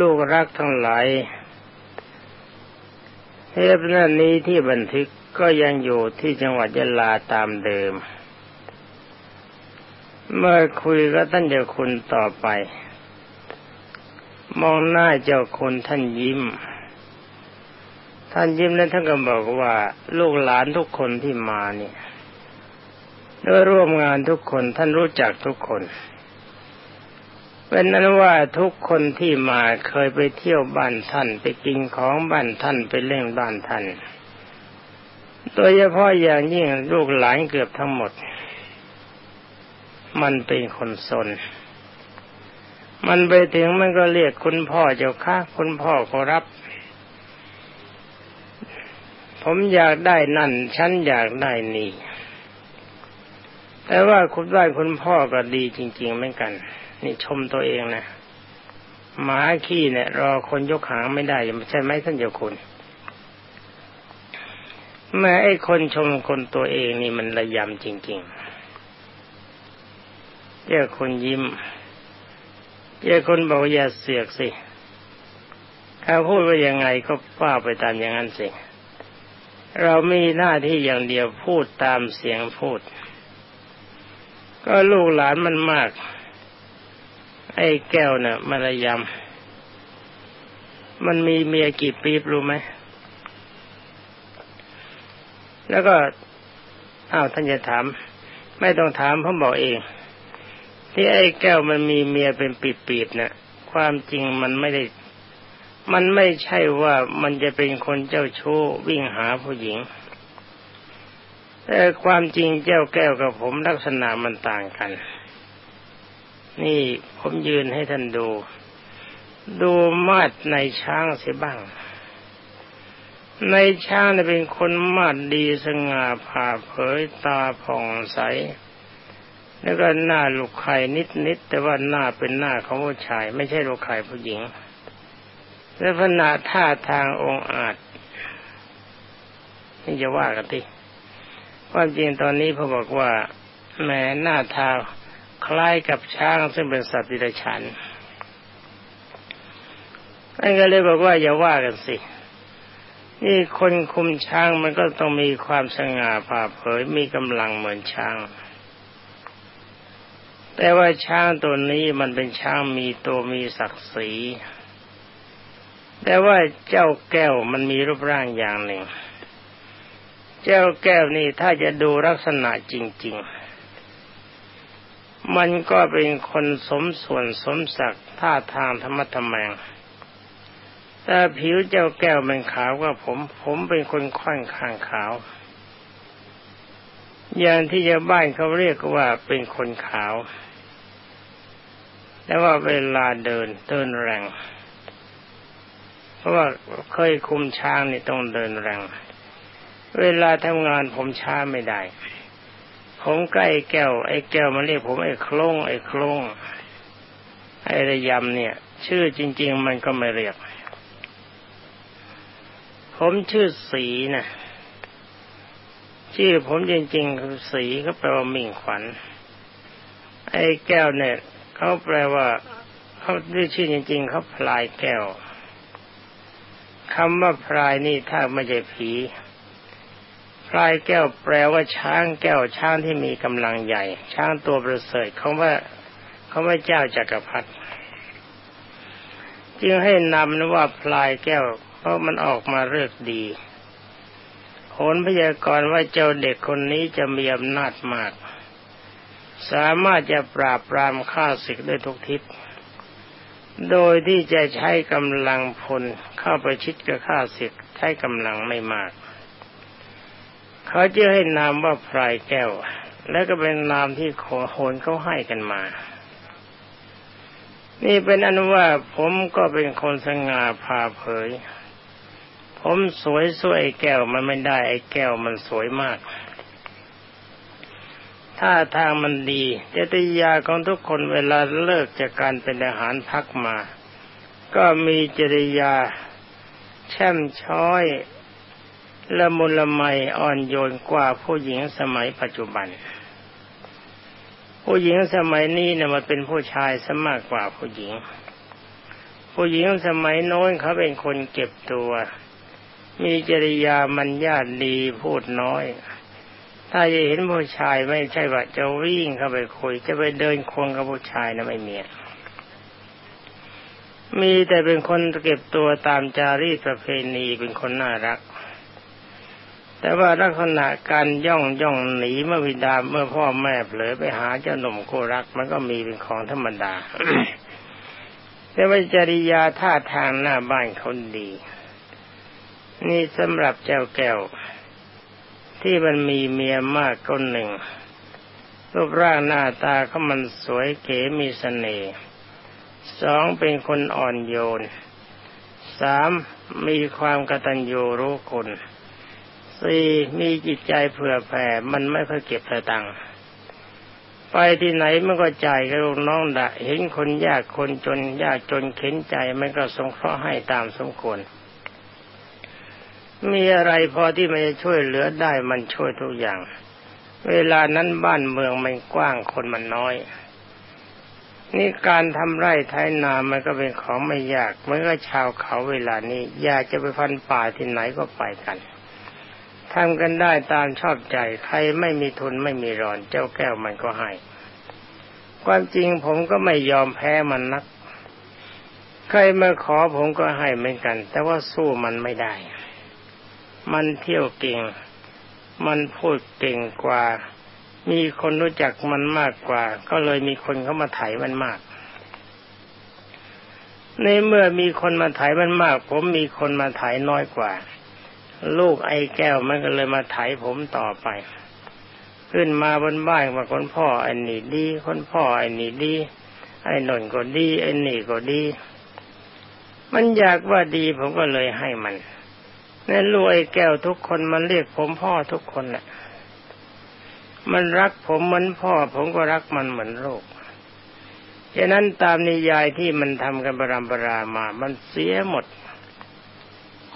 ลูกรักทั้งหลายเทปนั้นนี้ที่บันทึกก็ยังอยู่ที่จังหวัดยะลาตามเดิม เมื่อคุยกับท่านเจ้าคุณต่อไป มองหน้าเจ้าคุณท่านยิ้ม ท่านยิ้มแล้วท่านก็บอกว่าลูกหลานทุกคนที่มาเนี่ยด้วยร่วมงานทุกคนท่านรู้จักทุกคน เป็นนั้นว่าทุกคนที่มาเคยไปเที่ยวบ้านท่านไปกินของบ้านท่านไปเล่นบ้านท่านโดยเฉพาะอย่างยิ่งลูกหลานเกือบทั้งหมด มันเป็นคนสน มันไปถึงมันก็เรียกคุณพ่อเจ้าค่ะคุณพ่อขอรับ ผมอยากได้นั่น ฉันอยากได้นี่ แต่ว่าคุณได้คุณพ่อก็ดีจริง ๆเหมือนกัน นี่ชมตัวเองนะหมาขี้เนี่ย รอคนยกหางไม่ได้ใช่ไหมท่านเจ้าคุณแม้ไอ้คนชมคนตัวเองนี่มันระยำจริงๆเจ้าคนยิ้มเจ้าคนบอกอย่าเสือกสิถ้าพูดว่ายังไงก็ว่าไปตามอย่างนั้นสิเรามีหน้าที่อย่างเดียวพูดตามเสียงพูด ก็ลูกหลานมันมาก ไอ้แก้วเนี่ยมารยำมันมีเมียกี่ปีบรู้ไหมแล้วก็อ้าวท่านจะถาม ไม่ต้องถามผมบอกเอง ที่ไอ้แก้วมันมีเมียเป็นปีบๆเนี่ยความจริงมันไม่ได้ มันไม่ใช่ว่ามันจะเป็นคนเจ้าชู้วิ่งหาผู้หญิงแต่ความจริงเจ้าแก้วกับผมลักษณะมันต่างกัน นี่ผมยืนให้ท่านดู ดูมาดในช้างเสียบ้าง ในช้างเป็นคนมาดดีสง่าผ่าเผยตาผ่องใส แล้วก็หน้าลูกไข่นิดๆแต่ว่าหน้าเป็นหน้าของผู้ชาย ไม่ใช่ลูกไข่ผู้หญิงและขณะท่าทางองอาจนี่จะว่ากันที่ความจริงตอนนี้พอบอกว่าแหมหน้าทา คล้ายกับช้างซึ่งเป็นสัตว์ดิบฉันท่านก็เลยบอกว่าอย่าว่ากันสิ นี่คนคุมช้างมันก็ต้องมีความสง่าผ่าเผยมีกำลังเหมือนช้าง แต่ว่าช้างตัวนี้มันเป็นช้างมีตัวมีศักดิ์ศรี แต่ว่าเจ้าแก้วมันมีรูปร่างอย่างหนึ่ง เจ้าแก้วนี่ถ้าจะดูลักษณะจริง ๆ มันก็เป็นคนสมส่วนสมศักดิ์ท่าทางธรรมะธรรมงแต่ผิวเจ้าแก้วเป็นขาวกว่าผม ผมเป็นคนค่อนข้างขาว อย่างที่ชาบ้านเขาเรียกว่าเป็นคนขาว แต่ว่าเวลาเดินเดินแรง เพราะว่าเคยคุมช้างนี่ต้องเดินแรง เวลาทำงานผมช้าไม่ได้ ผมใกล้แก้ว ไอ้แก้วมันเรียกผมไอ้โคลงไอ้โคลงไอ้ระยำเนี่ย ชื่อจริง ๆ มันก็ไม่เรียก ผมชื่อสีนะชื่อผมจริง ๆ คือสีก็แปลว่ามิ่งขวัญ ไอ้แก้วเนี่ยเขาแปลว่าเขาด้วยชื่อจริง ๆเขาพลายแก้วคำว่าพลายนี่ถ้าไม่ใช่ผี ลายแก้วแปลว่าช้างแก้วช้างที่มีกำลังใหญ่ ช้างตัวประเสริฐเขาว่าเขาว่าเจ้าจักรพรรดิจึงให้นำนว่าพลายแก้ว เพราะมันออกมาเลือกดีโหนพยากรณ์ว่าเจ้าเด็กคนนี้จะมีอำนาจมาก สามารถจะปราบปรามข้าศึกได้ทุกทิศ โดยที่จะใช้กำลังพลเข้าไปชิดกับข้าศึกใช้กำลังไม่มาก เขาจะให้นามว่าพรายแก้ว และก็เป็นนามที่ขอโหนเขาให้กันมา นี่เป็นอันว่าผมก็เป็นคนสง่าผ่าเผย ผมสวยสวยแก้วมันไม่ได้ไอ้แก้วมันสวยมากถ้าทางมันดีจติยาของทุกคนเวลาเลิกจากการเป็นอาหารพักมา ก็มีจริยาแช่มช้อย ละมุนละไมอ่อนโยนกว่าผู้หญิงสมัยปัจจุบัน ผู้หญิงสมัยนี้เนี่ยมันเป็นผู้ชายสมากกว่าผู้หญิง ผู้หญิงสมัยโน้นเขาเป็นคนเก็บตัว มีจริยามันญาติดีพูดน้อย ถ้าจะเห็นผู้ชายไม่ใช่ว่าจะวิ่งเข้าไปคุย จะไปเดินควงกับผู้ชายนะไม่มีมีแต่เป็นคนเก็บตัวตามจารีตประเพณีเป็นคนน่ารัก แต่ว่าลักษณะการย่องย่องหนีเมื่อวิดาเมื่อพ่อแม่เผลอไปหาเจ้าหนุ่มคู่รักมันก็มีเป็นของธรรมดา แต่ว่าจริยาท่าทางหน้าบ้านเขาดี นี่สำหรับเจ้าแก้ว ที่มันมีเมียมากคนหนึ่ง รูปร่างหน้าตาเขามันสวยเก๋มีสเสน่ห์สองเป็นคนอ่อนโยน สามมีความกตัญญูรู้คุณ สี่มีจิตใจเผื่อแผ่ มันไม่ค่อยเก็บตังค์ไปที่ไหนมันก็จ่ายกับลูกน้องดะ เห็นคนยากคนจนยากจนเข็นใจมันก็สงเคราะห์ให้ตามสมควร มีอะไรพอที่มันจะช่วยเหลือได้มันช่วยทุกอย่าง เวลานั้นบ้านเมืองมันกว้างคนมันน้อย นี่การทำไร่ไถนามันก็เป็นของไม่ยากเมื่อชาวเขาเวลานี้ อยากจะไปฟันป่าที่ไหนก็ไปกัน ทำกันได้ตามชอบใจ ใครไม่มีทุนไม่มีรอน เจ้าแก้วมันก็ให้ ความจริงผมก็ไม่ยอมแพ้มันนัก ใครมาขอผมก็ให้เหมือนกัน แต่ว่าสู้มันไม่ได้ มันเที่ยวเก่ง มันพูดเก่งกว่า มีคนรู้จักมันมากกว่า ก็เลยมีคนเข้ามาไถมันมาก ในเมื่อมีคนมาไถมันมาก ผมมีคนมาไถน้อยกว่า ลูกไอ้แก้วมันก็เลยมาไถผมต่อไป ขึ้นมาบนบ้านว่าคนพ่อไอ้นี่ดี คนพ่อไอ้นี่ดี ไอ้นนก็ดี ไอ้นี่ก็ดี มันอยากว่าดีผมก็เลยให้มันนั่นลูกไอ้แก้วทุกคนมันเรียกผมพ่อทุกคนแหละมันรักผมเหมือนพ่อ ผมก็รักมันเหมือนลูกฉะนั้นตามนิยายที่มันทำกันบรมปรามา มันเสียหมด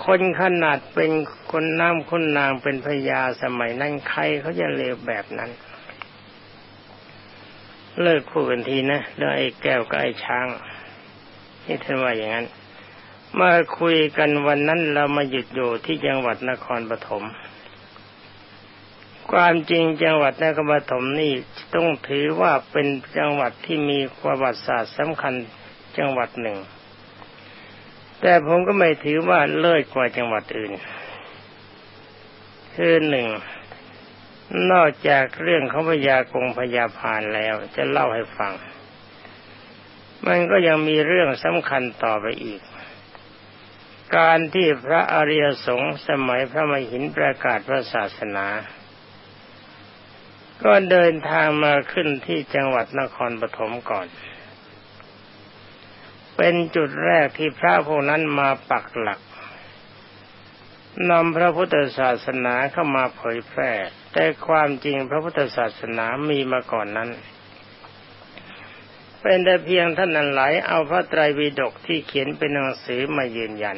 คนขนาดเป็นคนน้ำคนนางเป็นพญาสมัยนั้นใครเขาจะเลวแบบนั้น เลิกคู่กันทีนะเรื่องไอ้แก้วกับไอ้ช้างนี่ท่านว่าอย่างนั้นมาคุยกันวันนั้นเรามาหยุดอยู่ที่จังหวัดนครปฐมความจริงจังหวัดนครปฐมนี่ต้องถือว่าเป็นจังหวัดที่มีประวัติศาสตร์สำคัญจังหวัดหนึ่ง แต่ผมก็ไม่ถือว่าเลิศกว่าจังหวัดอื่น คือหนึ่ง นอกจากเรื่องของพญากงพญาพานแล้ว จะเล่าให้ฟัง มันก็ยังมีเรื่องสำคัญต่อไปอีก การที่พระอริยสงฆ์สมัยพระมหินประกาศพระศาสนา ก็เดินทางมาขึ้นที่จังหวัดนครปฐมก่อน เป็นจุดแรกที่พระพวกนั้นมาปักหลักนำพระพุทธศาสนาเข้ามาเผยแพร่ แต่ความจริงพระพุทธศาสนามีมาก่อนนั้น เป็นแต่เพียงท่านนั้นหลายเอาพระไตรปิฎกที่เขียนเป็นหนังสือมายืนยัน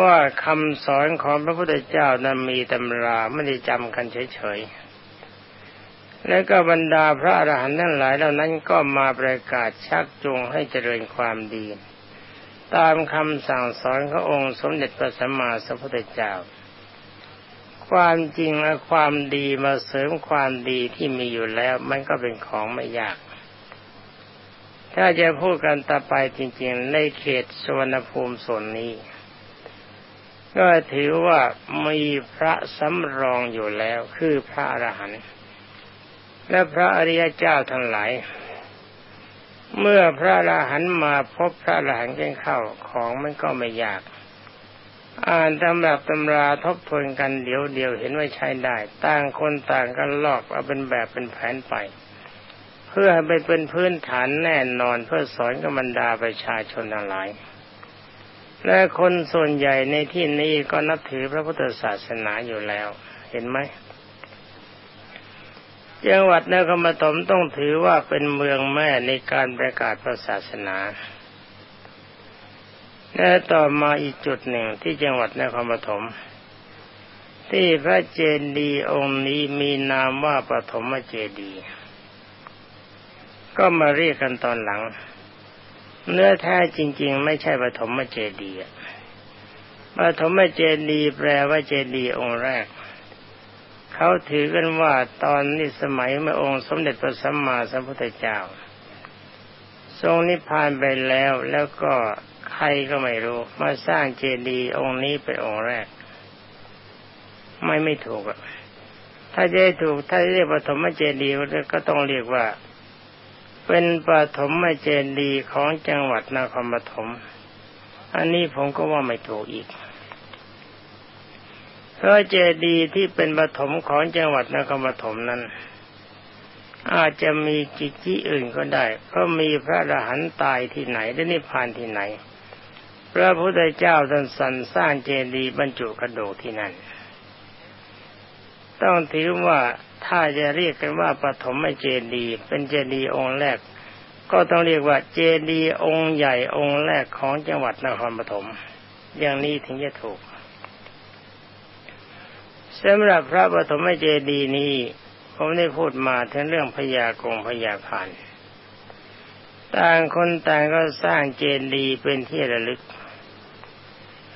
ว่าคำสอนของพระพุทธเจ้านั้นมีตำราไม่ได้จำกันเฉยๆ แล้วก็บรรดาพระอรหันต์ทั้งหลายเหล่านั้นก็มาประกาศชักจูงให้เจริญความดี ตามคำสั่งสอนขององค์สมเด็จพระสัมมาสัมพุทธเจ้า ความจริงและความดีมาเสริมความดีที่มีอยู่แล้ว มันก็เป็นของไม่ยาก ถ้าจะพูดกันต่อไปจริง ๆ ในเขตสวนภูมิส่วนนี้ ก็ถือว่ามีพระสำรองอยู่แล้วคือพระอรหันต์ และพระอริยเจ้าทั้งหลาย เมื่อพระอรหันมาพบพระอรหันกันเข้าของมันก็ไม่ยาก อ่านตำรับตำราทบทวนกันเดี๋ยวเดียวเห็นว่าใช้ได้ ต่างคนต่างกันลอกเอาเป็นแบบเป็นแผนไป เพื่อให้เป็นพื้นฐานแน่นอนเพื่อสอนกับบรรดาประชาชนทั้งหลายและคนส่วนใหญ่ในที่นี้ก็นับถือพระพุทธศาสนาอยู่แล้ว เห็นไหม จังหวัดนครปฐมต้องถือว่าเป็นเมืองแม่ในการประกาศศาสนา และต่อมาอีกจุดหนึ่งที่จังหวัดนครปฐมที่พระเจดีย์องค์นี้มีนามว่าปฐมเจดีย์ก็มาเรียกกันตอนหลัง เนื้อแท้จริง ๆ ไม่ใช่ปฐมเจดีย์ปฐมเจดีย์แปลว่าเจดีย์องค์แรก เขาถือกันว่าตอนนี้สมัยเมื่อองค์สมเด็จพระสัมมาสัมพุทธเจ้า ทรงนิพพานไปแล้วแล้วก็ใครก็ไม่รู้ มาสร้างเจดีย์องค์นี้เป็นองค์แรก ไม่ไม่ถูกอะถ้าจะถูกถ้าเรียกปฐมเจดีย์ก็ต้องเรียกว่า เป็นปฐมเจดีย์ของจังหวัดนครปฐมอันนี้ผมก็ว่าไม่ถูกอีก พระเจดีย์ที่เป็นปฐมของจังหวัดนครปฐมนั้น อาจจะมีกิจที่อื่นก็ได้ เพราะมีพระอรหันต์ตายที่ไหนได้นิพพานที่ไหน พระพุทธเจ้าท่านสรรสร้างเจดีย์บรรจุกระดูกที่นั่น ต้องถือว่าถ้าจะเรียกกันว่าปฐมเจดีย์เป็นเจดีย์องค์แรก ก็ต้องเรียกว่าเจดีย์องค์ใหญ่องค์แรกของจังหวัดนครปฐมอย่างนี้ถึงจะถูก สำหรับพระปฐมเจดีย์นี้ผมได้พูดมาถึงเรื่องพญากงพญาพันต่างคนต่างก็สร้างเจดีย์เป็นที่ระลึก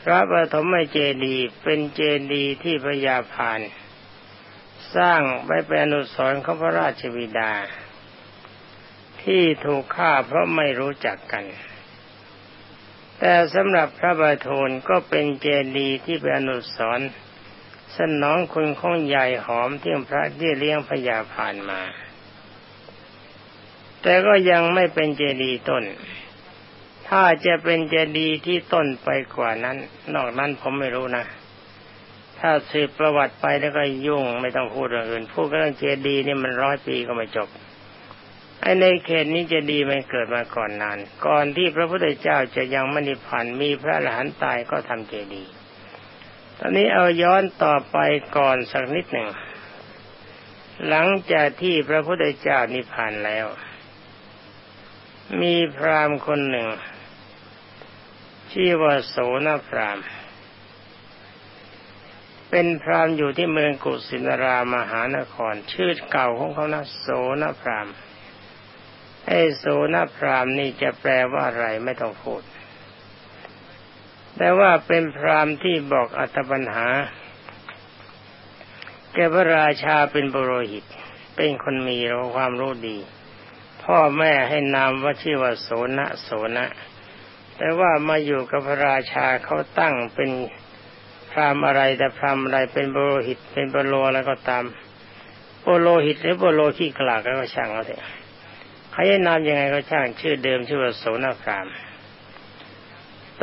พระปฐมเจดีย์เป็นเจดีย์ที่พญาพานสร้างไว้เป็นอนุสรณ์ของพระราชบิดา ที่ถูกฆ่าเพราะไม่รู้จักกัน แต่สำหรับพระบาโทนก็เป็นเจดีย์ที่เป็นอนุสรณ์ สนองคุณของใหญ่หอมที่พระที่เลี้ยงพญาผ่านมา แต่ก็ยังไม่เป็นเจดีย์ต้น ถ้าจะเป็นเจดีย์ที่ต้นไปกว่านั้น นอกนั้นผมไม่รู้นะ ถ้าสืบประวัติไปแล้วก็ยุ่งไม่ต้องพูดเรื่องอื่นพูดเรื่องเจดีย์นี่มันร้อยปีก็ไม่จบไอ้ในเขตนี้จะดีมันเกิดมาก่อนนาน ก่อนที่พระพุทธเจ้าจะยังไมณิพันมีพระอรหันตายก็ทำเจดีย์ ตอนนี้เอาย้อนต่อไปก่อนสักนิดหนึ่ง หลังจากที่พระพุทธเจ้านิพพานแล้ว มีพราหมณ์คนหนึ่งชื่อว่าโสนพราหมณ์ เป็นพราหมณ์อยู่ที่เมืองกุสินารามหานคร ชื่อเก่าของเขานะโสนพราหมณ์ไอ้โสนพราหมณ์นี่จะแปลว่าอะไรไม่ต้องพูด แต่ว่าเป็นพรามที่บอกอัตปัญหา แกพระราชาเป็นบรหิต เป็นคนมีความรู้ดี พ่อแม่ให้นามว่าชื่อว่าโสนะโสนะ แต่ว่ามาอยู่กับพระราชาเขาตั้งเป็นพรามอะไรแต่พรามอะไรเป็นบรหิต เป็นบรโลแล้วก็ตามโบโลหิตหรือบรโลขี้กลากก็ช่างเอาเถอะใครนามยังไงก็ช่างชื่อเดิมชื่อว่าโสนพราม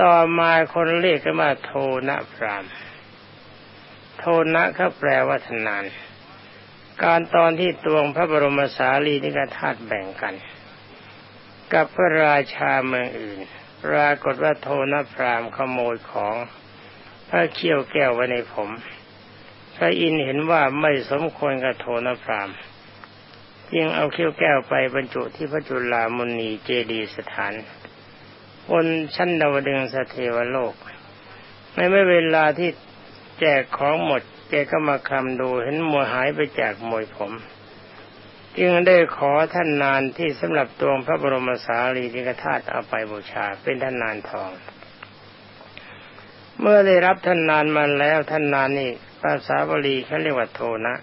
ต่อมาคนเรียกกันว่าโทนะพรามโทนะเขาแปลว่าทนาน การตอนที่ตวงพระบรมสารีนิกธาตุแบ่งกัน กับพระราชาเมืองอื่น ปรากฏว่าโทนพรามขโมยของพระเขี้ยวแก้วไว้ในผม พระอินเห็นว่าไม่สมควรกับโทนพรามจึงเอาเขี้ยวแก้วไปบรรจุที่พระจุลามุนีเจดีสถาน บนชั้นดาวดึงสเทวโลก ในเมื่อเวลาที่แจกของหมดแกก็มาคำดูเห็นมวยหายไปจากมวยผม จึงได้ขอท่านนานที่สำหรับตัวพระบรมสารีริกธาตุเอาไปบูชาเป็นท่านนานทอง เมื่อได้รับท่านนานมาแล้วท่านนานนี่ภาษาบาลีเขาเรียกว่าโทนะ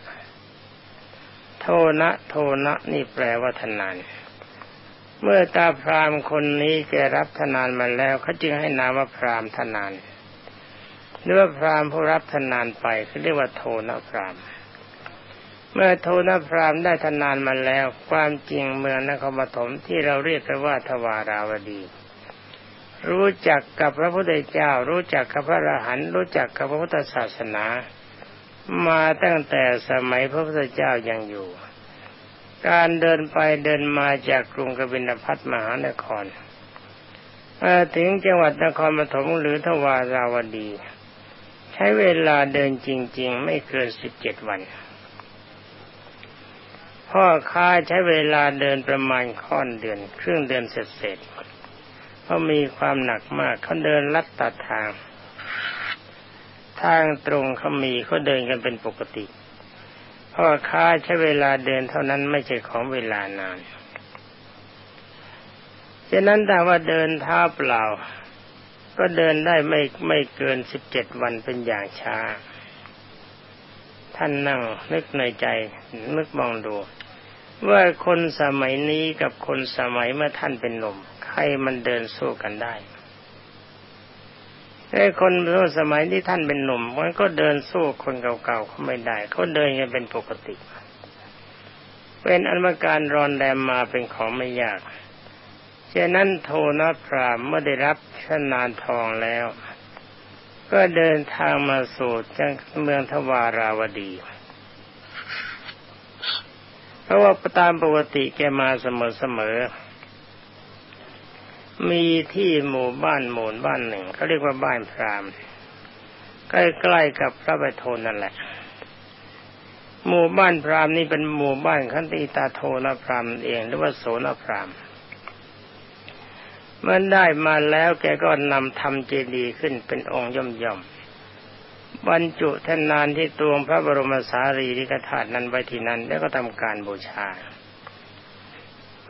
โทนะ โทนะนี่แปลว่าท่านนาน เมื่อตาพรามคนนี้แกรับทนานมาแล้วเขาจึงให้นามว่าพรามทนานหรือว่าพรามผู้รับทนานไปเขาเรียกว่าโทนพรามเมื่อโทนพรามได้ทนานมาแล้ว ความจริงเมืองนครปฐมที่เราเรียกกันว่าทวาราวดี รู้จักกับพระพุทธเจ้า รู้จักกับพระอรหันต์รู้จักกับพระพุทธศาสนา มาตั้งแต่สมัยพระพุทธเจ้ายังอยู่ การเดินไปเดินมาจากกรุงกบินพัทมหานครถึงจังหวัดนครปฐมหรือทวาราวดี ใช้เวลาเดินจริง ๆ ไม่เกินสิบเจ็ดวัน พ่อค้าใช้เวลาเดินประมาณค่อนเดือน ครึ่งเดือนเสร็จๆเพราะมีความหนักมากเขาเดินลัดตัดทาง ทางตรงเขามีเขาเดินกันเป็นปกติ พราะค้าใช้เวลาเดินเท่านั้นไม่ใช่ของเวลานานฉะนั้นแต่ว่าเดินเท้าเปล่า ก็เดินได้ไม่ไม่เกินสิบเจ็ดวันเป็นอย่างช้า ท่านนั่งนึกในใจนึกมองดู ว่าคนสมัยนี้กับคนสมัยเมื่อท่านเป็นหนุ่ม ใครมันเดินสู้กันได้ ไอ้คนเมื่อสมัยที่ท่านเป็นหนุ่มมันก็เดินสู้คนเก่าๆเขาไม่ได้ เขาเดินกันเป็นปกติ เป็นอันว่าการรอนแรมมาเป็นของไม่ยากฉะนั้นโทนพรามเมื่อได้รับชนานทองแล้ว ก็เดินทางมาสู่จังเมืองทวาราวดี เพราะว่าตามปกติแกมาเสมอๆมี มีที่หมู่บ้านหมู่บ้านหนึ่งเขาเรียกว่าบ้านพรามใกล้ๆกับพระบโทนนั่นแหละ หมู่บ้านพรามนี่เป็นหมู่บ้านขันติตาโทนพรามเองหรือว่าโสนพรามเมื่อได้มาแล้วแกก็นำทำเจดีย์ขึ้นเป็นองค์ย่อมย่อมบรรจุท่านนานที่ตวงพระบรมสารีริกธาตุนั้นไว้ที่นั้นแล้วก็ทำการบูชา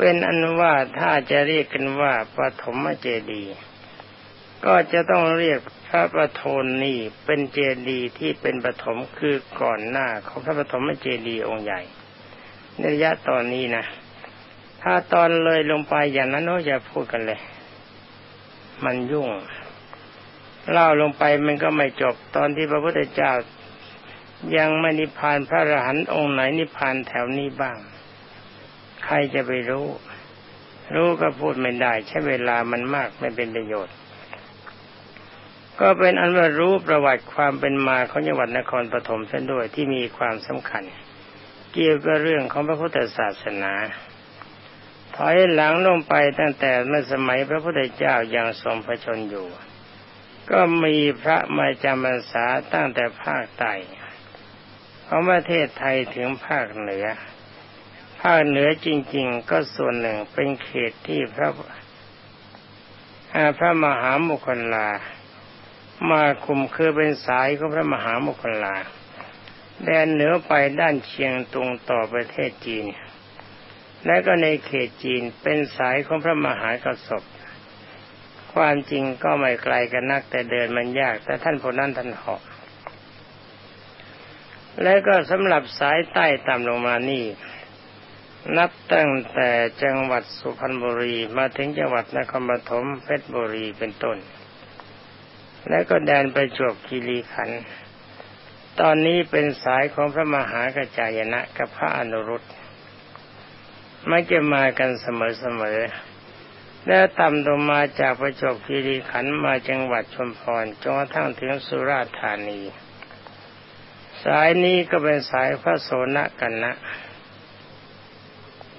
เป็นอันว่าถ้าจะเรียกกันว่าปฐมเจดีย์ก็จะต้องเรียกพระประโทนนี้เป็นเจดีย์ที่เป็นปฐมคือก่อนหน้าของพระปฐมเจดีย์องค์ใหญ่ในระยะตอนนี้นะถ้าตอนเลยลงไปอย่างนั้นเราจะพูดกันเลย มันยุ่ง เล่าลงไปมันก็ไม่จบตอนที่พระพุทธเจ้า ยังไม่นิพพานพระอรหันต์องค์ไหนนิพพานแถวนี้บ้าง รจะไปรู้ รู้ก็พูดไม่ได้ ใช้เวลามันมากไม่เป็นประโยชน์ ก็เป็นอันว่ารู้ประวัติความเป็นมาของจังหวัดนครปฐมเส้นด้วยที่มีความสำคัญ เกี่ยวกับเรื่องของพระพุทธศาสนาถอยหลังลงไปตั้งแต่เมื่อสมัยพระพุทธเจ้ายังทรงพระชนอยู่ ก็มีพระมาจำพรรษาตั้งแต่ภาคใต้ของประเทศไทยถึงภาคเหนือ ภาคเหนือจริง ๆ ก็ส่วนหนึ่งเป็นเขตที่พระพระมหามุคลามาคุมคือเป็นสายของพระมหามุคลาแดนเหนือไปด้านเชียงตุงต่อประเทศจีน และก็ในเขตจีนเป็นสายของพระมหากษัตริย์ความจริงก็ไม่ไกลกันนักแต่เดินมันยาก แต่ท่านผู้นั้นท่านหอกและก็สำหรับสายใต้ต่ำลงมานี่ นับตั้งแต่จังหวัดสุพรรณบุรีมาถึงจังหวัดนครปฐมเพชรบุรีเป็นต้น และก็แดนไปจวบคีรีขันธ์ตอนนี้เป็นสายของพระมหากระจายนะกับพระอนุรุตมักจะมากันเสมอๆแล้วต่ำลงมาจากประจบคีรีขันธ์มาจังหวัดชุมพรจนกระทั่งถึงสุราษฎร์ธานี สายนี้ก็เป็นสายพระโสนกันนะ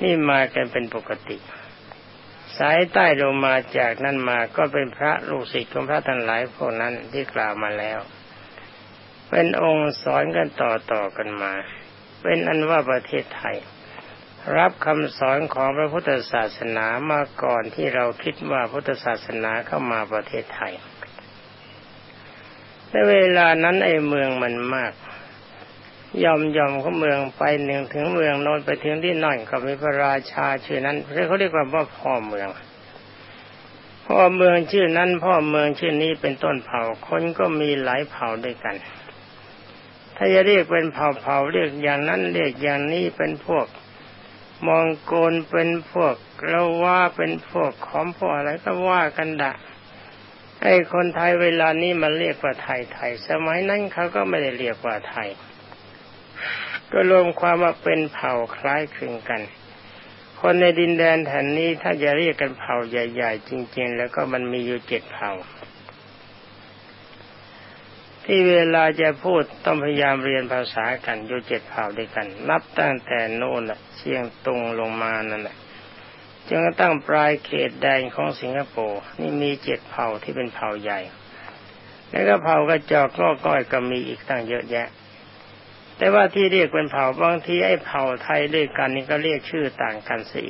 นี่มากันเป็นปกติ สายใต้ลงมาจากนั้นมาก็เป็นพระลูกศิษย์ของพระทั้งหลายพวกนั้นที่กล่าวมาแล้ว เป็นองค์สอนกันต่อต่อกันมา เป็นอันว่าประเทศไทย รับคำสอนของพระพุทธศาสนามาก่อนที่เราคิดว่าพุทธศาสนาเข้ามาประเทศไทยในเวลานั้นไอ้เมืองมันมาก ยอมยอมเขาเมืองไปหนึ่งถึงเมืองโน้นไปถึงที่นั่นก็มีพระราชาชื่อนั้นเขาเรียกว่าว่าพ่อเมือง พ่อเมืองชื่อนั้น พ่อเมืองชื่อนี้เป็นต้นเผ่าคนก็มีหลายเผ่าด้วยกัน ถ้าจะเรียกเป็นเผ่าเผ่าเรียกอย่างนั้นเรียกอย่างนี้เป็นพวก มองโกนเป็นพวกเราว่าเป็นพวกขอมพวกอะไรก็ว่ากันดะไอ้คนไทยเวลานี้มันเรียกว่าไทยไทย สมัยนั้นเขาก็ไม่ได้เรียกว่าไทย ก็รวมความว่าเป็นเผ่าคล้ายคลึงกัน คนในดินแดนแถนนี้ถ้าจะเรียกกันเผ่าใหญ่ ๆ จริง ๆ แล้วก็มันมีอยู่เจ็ดเผ่า ที่เวลาจะพูดต้องพยายามเรียนภาษากันอยู่เจ็ดเผ่าด้วยกัน นับตั้งแต่โน่นเชียงตุงลงมานั่นแหละจนกระทั่งปลายเขตแดนของสิงคโปร์นี่มีเจ็ดเผ่าที่เป็นเผ่าใหญ่ แล้วก็เผ่ากระจอกก็ก้อยก็มีอีกตั้งเยอะแยะ แต่ว่าที่เรียกเป็นเผ่าบางทีไอ้เผ่าไทยด้วยกันนี่ก็เรียกชื่อต่างกันสิ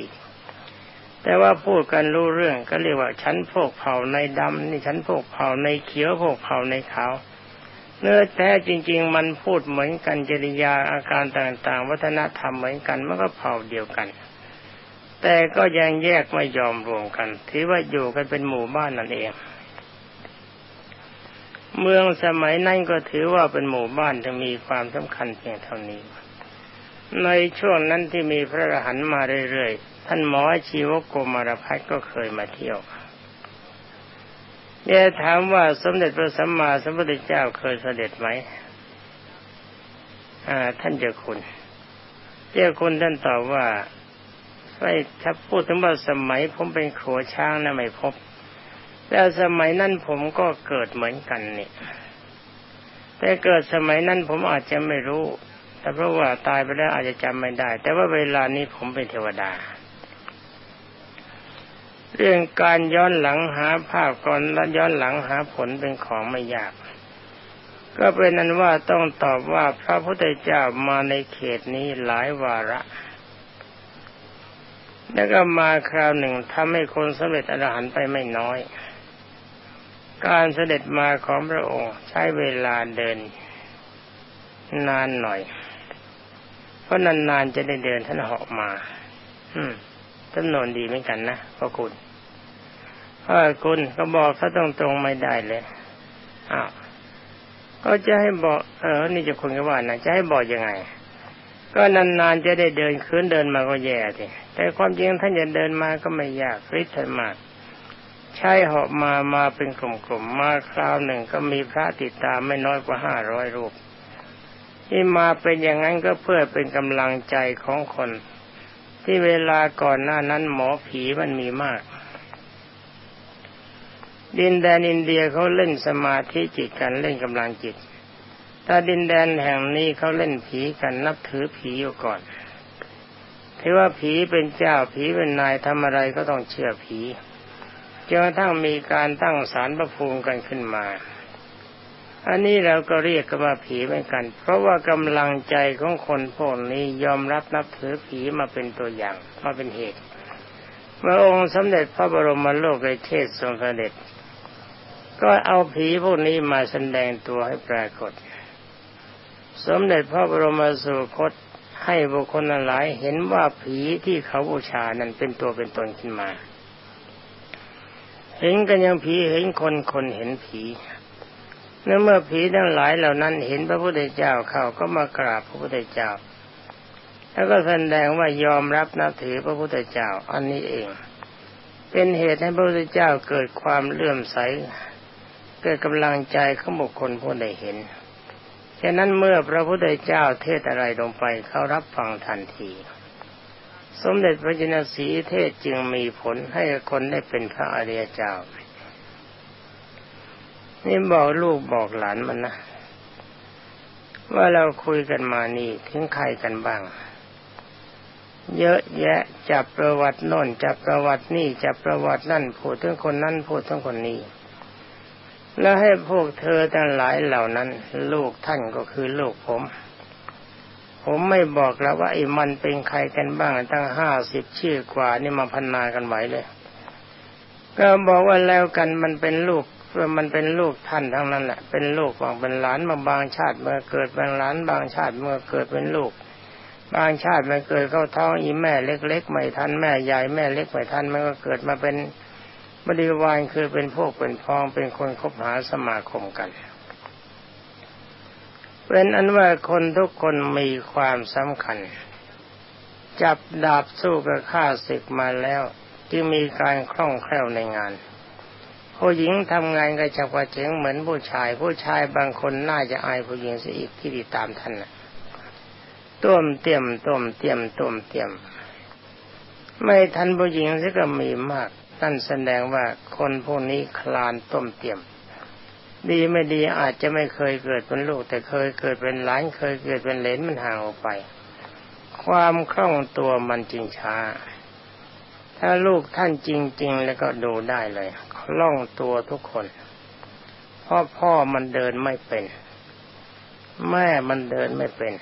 แต่ว่าพูดกันรู้เรื่องก็เรียกว่าชั้นพวกเผ่าในดำนี่ชั้นพวกเผ่าในเขียวพวกเผ่าในขาวเนื้อแท้จริง ๆ มันพูดเหมือนกันจริยาอาการต่างๆ วัฒนธรรมเหมือนกันมันก็เผ่าเดียวกัน แต่ก็ยังแยกไม่ยอมรวมกันถือว่าอยู่กันเป็นหมู่บ้านนั่นเอง เมืองสมัยนั้นก็ถือว่าเป็นหมู่บ้านที่มีความสำคัญเพียงเท่านี้ ในช่วงนั้นที่มีพระอรหันต์มาเรื่อยๆ ท่านหมอชีวโกมารพัฒก็เคยมาเที่ยวเนี่ยถามว่าสมเด็จพระสัมมาสัมพุทธเจ้าเคยเสด็จไหมท่านเจ้าคุณ เจ้าคุณท่านตอบว่าไม่ถ้าพูดถึงว่าสมัยผมเป็นโขช้างนะไม่พบ แต่สมัยนั้นผมก็เกิดเหมือนกันเนี่ยแต่เกิดสมัยนั้นผมอาจจะไม่รู้ แต่เพราะว่าตายไปแล้วอาจจะจำไม่ได้ แต่ว่าเวลานี้ผมเป็นเทวดา เรื่องการย้อนหลังหาภาพก่อนและย้อนหลังหาผลเป็นของไม่ยาก ก็เป็นนั้นว่าต้องตอบว่าพระพุทธเจ้ามาในเขตนี้หลายวาระแล้วก็มาคราวหนึ่งทำให้คนสำเร็จอรหันต์ไปไม่น้อย การเสด็จมาของพระองค์ใช้เวลาเดินนานหน่อย เพราะนานๆจะได้เดินท่านเหาะมา อืมจำนวนดีเหมือนกันนะพระคุณพระคุณก็บอกเขาตรงๆไม่ได้เลยอ้าวก็จะให้บอก เออ นี่จะคนก็ว่านะจะให้บอกยังไง ก็นานๆจะได้เดินคืนเดินมาก็แย่ทีแต่ความจริงท่านจะเดินมาก็ไม่ยากฤทธิ์มาก ใช่เหาะมามาเป็นกลุ่มๆมาคราวหนึ่งก็มีพระติดตามไม่น้อยกว่าห้าร้อยรูป ที่มาเป็นอย่างนั้นก็เพื่อเป็นกำลังใจของคน ที่เวลาก่อนหน้านั้นหมอผีมันมีมาก ดินแดนอินเดียเขาเล่นสมาธิจิตกันเล่นกำลังจิตถ้าดินแดนแห่งนี้เขาเล่นผีกันนับถือผีอยู่ก่อนถือว่าผีเป็นเจ้าผีเป็นนายทำอะไรก็ต้องเชื่อผี จนกระทั่งมีการตั้งศาลประภูมิกันขึ้นมา อันนี้เราก็เรียกกันว่าผีเหมือนกัน เพราะว่ากำลังใจของคนพวกนี้ยอมรับนับถือผีมาเป็นตัวอย่างมาเป็นเหตุ เมื่อองค์สมเด็จพระบรมโลกเทศทรงเสด็จ ก็เอาผีพวกนี้มาแสดงตัวให้ปรากฏ สมเด็จพระบรมสุคตให้บุคคลหลายเห็นว่าผีที่เขาบูชานั้นเป็นตัวเป็นตนขึ้นมา เห็นกันยังผีเห็นคนคนเห็นผีเมื่อเมื่อผีทั้งหลายเหล่านั้นเห็นพระพุทธเจ้าเข้าก็มากราบพระพุทธเจ้า แล้วก็แสดงว่ายอมรับนับถือพระพุทธเจ้าอันนี้เอง เป็นเหตุให้พระพุทธเจ้าเกิดความเลื่อมใส เกิดกำลังใจของบุคคลผู้ใดเห็นฉะนั้นเมื่อพระพุทธเจ้าเทศอะไรลงไปเขารับฟังทันที สมเด็จพระจินสีเทศจึงมีผลให้คนได้เป็นพระอริยเจ้า นี่บอกลูกบอกหลานมันนะ ว่าเราคุยกันมานี่ถึงใครกันบ้าง เยอะแยะจับประวัติโน่นจับประวัตินี่จับประวัตินั่นพูดถึงคนนั้นพูดถึงคนนี้ แล้วให้พวกเธอทั้งหลายเหล่านั้น ลูกท่านก็คือลูกผม ผมไม่บอกแล้วว่าไอ้มันเป็นใครกันบ้างตั้งห้าสิบชื่อกว่านี่มาพันนากันไหวเลย ก็บอกว่าแล้วกันมันเป็นลูกมันเป็นลูกท่านทั้งนั้นแหละ เป็นลูกบางเป็นหลานมาบางชาติเมื่อเกิดเป็นหลานบางชาติเมื่อเกิดเป็นลูก บางชาติมันเกิดเข้าท้องอีแม่เล็ก ๆ ไม่ทันแม่ใหญ่แม่เล็กไม่ทันมันก็เกิดมาเป็นบริวารคือเป็นพวกเป็นพ้องเป็นคนคบหาสมาคมกัน เป็นอันว่าคนทุกคนมีความสำคัญ จับดาบสู้กับข้าศึกมาแล้วจึงมีการคล่องแคล่วในงาน ผู้หญิงทำงานกระฉับกระเฉงเหมือนผู้ชาย ผู้ชายบางคนน่าจะอายผู้หญิงเสียอีกที่ติดตามท่านนะต้มเตียมต้มเตียมต้มเตียม ไม่ทันผู้หญิงซะก็มีมากนั่นแสดงว่าคนพวกนี้คลานต้มเตี่ยม ดีไม่ดีอาจจะไม่เคยเกิดเป็นลูก แต่เคยเกิดเป็นหลานเคยเกิดเป็นเหลนมันห่างออกไป ความคล่องตัวมันจริงช้า ถ้าลูกท่านจริง ๆ แล้วก็ดูได้เลยคล่องตัวทุกคนพ่อพ่อมันเดินไม่เป็น แม่มันเดินไม่เป็น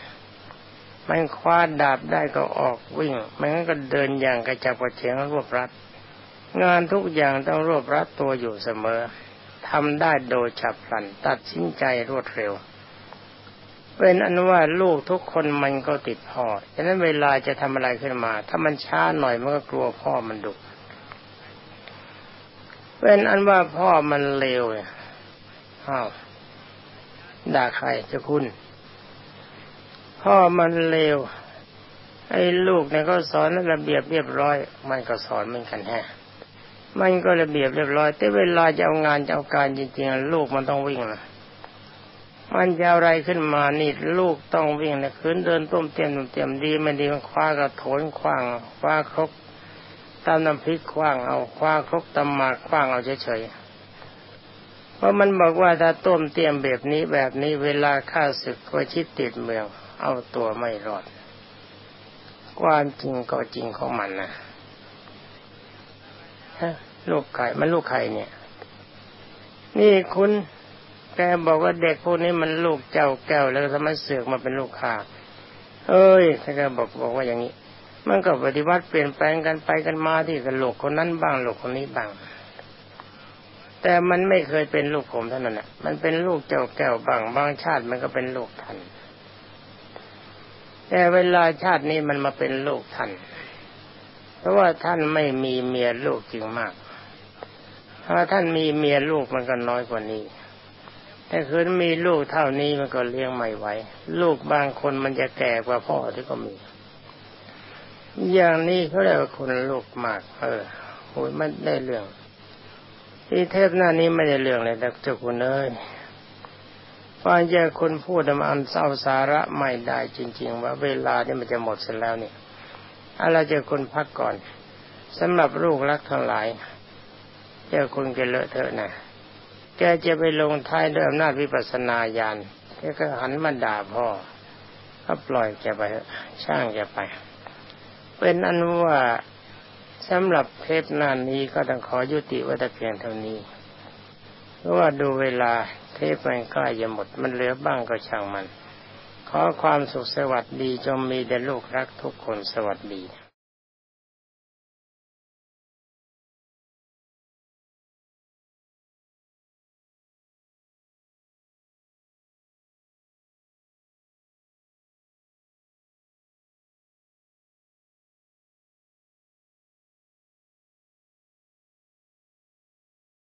มันคว้าดาบได้ก็ออกวิ่งไม่งั้นก็เดินอย่างกระจับกระเฉงรวบรัด งานทุกอย่างต้องรวบรัดตัวอยู่เสมอ ทำได้โดยฉับพลัน ตัดสินใจรวดเร็ว เป็นอันว่าลูกทุกคนมันก็ติดพ่อฉะนั้นเวลาจะทำอะไรขึ้นมา ถ้ามันช้าหน่อยมันก็กลัวพ่อมันดุเป็นอันว่าพ่อมันเลวอ้าวด่าใครจะคุณ พ่อมันเลวไอ้ลูกเนี่ยก็สอนระเบียบเรียบร้อย มันก็สอนเหมือนกันแฮะ มันก็ระเบียบเรียบร้อย แต่เวลาจะเอางานจะเอาการจริงๆลูกมันต้องวิ่งนะมันจะอะไรขึ้นมานี่ลูกต้องวิ่งนะคืนเดินต้มเตียมต้มเตียมดีไม่ดีมันคว้ากระโถนคว้างคว้าครกตามน้ำพริกคว้างเอาคว้าครกตำหมากคว้างเอาเฉยๆเพราะมันบอกว่าถ้าต้มเตียมแบบนี้แบบนี้เวลาข้าศึกก็ชิดติดเมือง เอาตัวไม่รอดความจริงก็จริงของมันนะ ลูกไข่มันลูกไข่เนี่ย นี่คุณแกบอกว่าเด็กพวกนี้มันลูกเจ้าแก้วแล้วทำไมเสือกมาเป็นลูกข้าเอ้ยถ้าแกบอกบอกว่าอย่างนี้ มันก็ปฏิวัติเปลี่ยนแปลงกันไปกันมาที่กันหลกคนนั้นบ้างหลกคนนี้บ้าง แต่มันไม่เคยเป็นลูกผมเท่านั้นแหละมันเป็นลูกเจ้าแก้วบ้างบางชาติมันก็เป็นลูกท่านแต่เวลาชาตินี้มันมาเป็นลูกท่าน เพราะว่าท่านไม่มีเมียลูกจริงมาก ถ้าท่านมีเมียลูกมันก็น้อยกว่านี้ถ้าคืนมีลูกเท่านี้มันก็เลี้ยงไม่ไหว ลูกบางคนมันจะแก่กว่าพ่อที่ก็มี อย่างนี้เขาเรียกว่าคนลูกมาก เออโอ้ยมันได้เรื่อง ที่เทพหน้านี้ไม่ได้เรื่องเลยแต่เจ้าคุณเอ้ยฟังจากคนพูดมันเศร้าสาระไม่ได้จริง ๆ ว่าเวลานี่มันจะหมดเสร็จแล้วเนี่ย อะไรจะคนพักก่อนสำหรับลูกรักทั้งหลาย เจ้าคุณจะเลอะเทอะนะแกจะไปลงท้ายด้วยอำนาจวิปัสสนาญาณแกก็หันมาด่าพ่อก็ปล่อยแกไปช่างแกไป เป็นอันว่าสำหรับเทปหน้านี้ก็ต้องขอยุติวัตเพียงเท่านี้ เพราะว่าดูเวลาเทปมันใกล้จะหมดมันเหลือบ้างก็ช่างมัน ขอความสุขสวัสดีจงมีแด่ลูกรักทุกคนสวัสดี